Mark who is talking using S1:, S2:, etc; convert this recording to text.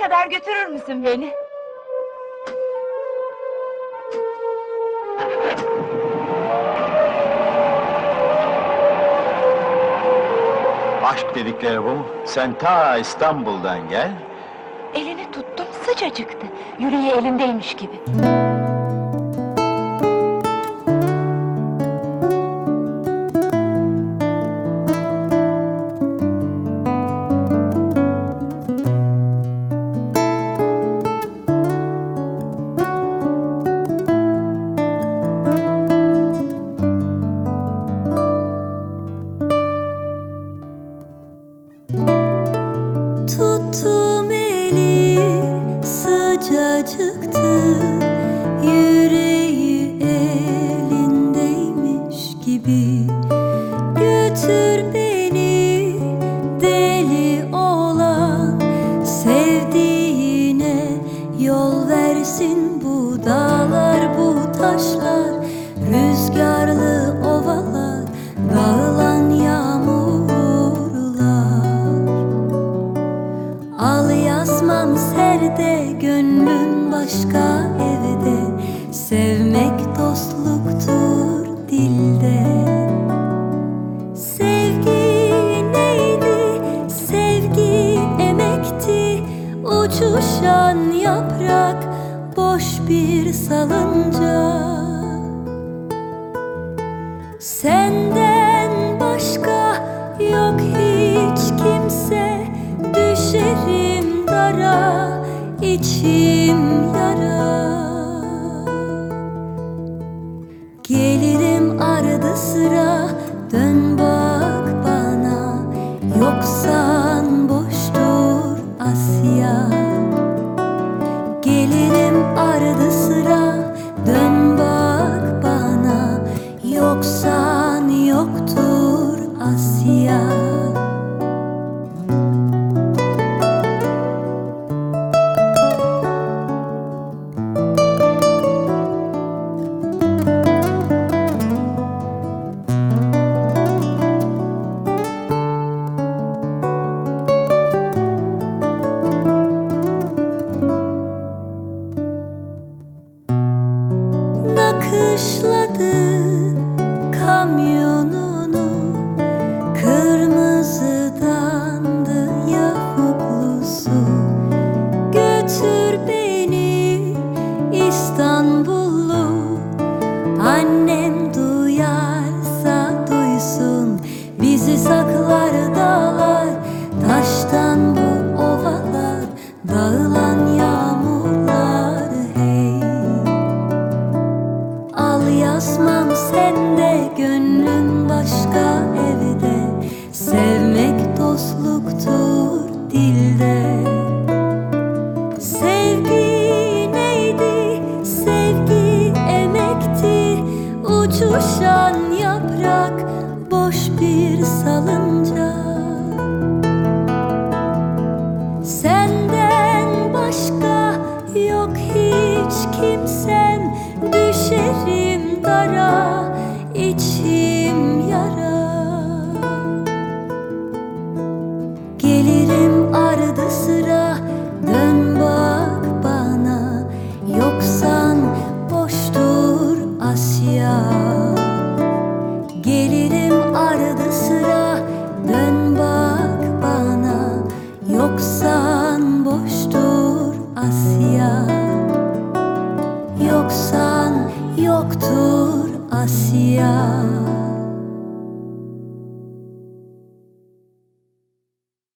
S1: kadar götürür müsün beni?
S2: Aşk dedikleri bu? Sen ta İstanbul'dan gel,
S1: Elini tuttum sıcacıktı. Yüreği elimdeymiş gibi.
S3: Sıcacıktı Yüreği elindeymiş gibi. Götür beni deli olan Sevdiğine yol versin başka evde. Sevmek dostluktur dilde. Sevgi neydi? Sevgi emekti. Uçuşan yaprak boş bir salınca. Senden başka yok hiç kimse. Düşerim dara içim sıra kamyonunu Kırmızıdandı yavuklusu Götür beni İstanbullu Annem duyarsa duysun. Bizi saklar bir salınca Senden başka yok hiç kimsem yoktur Asya